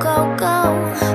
go, go.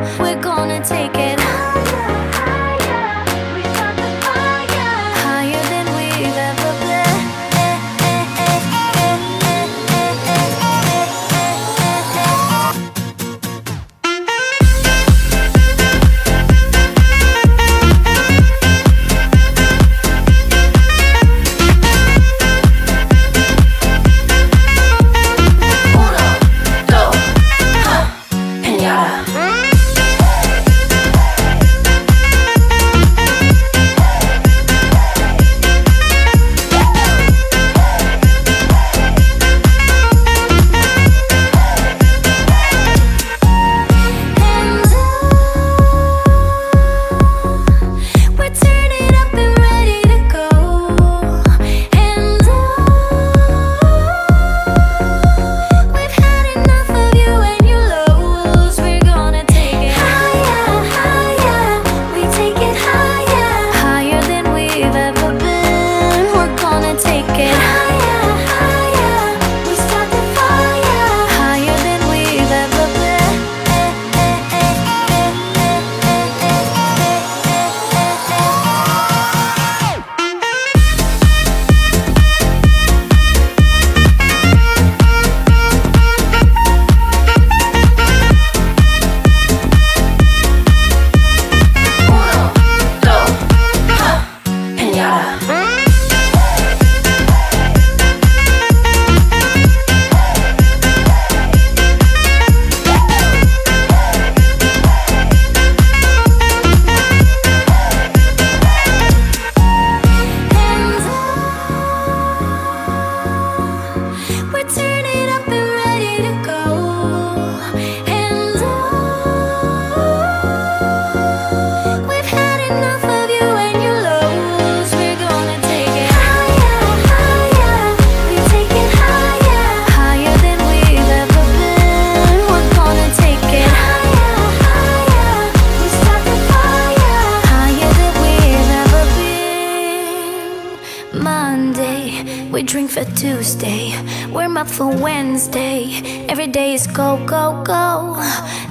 Monday, we drink for Tuesday, warm up for Wednesday. Every day is go, go, go.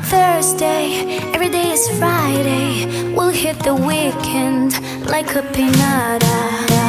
Thursday, every day is Friday. We'll hit the weekend like a pinata.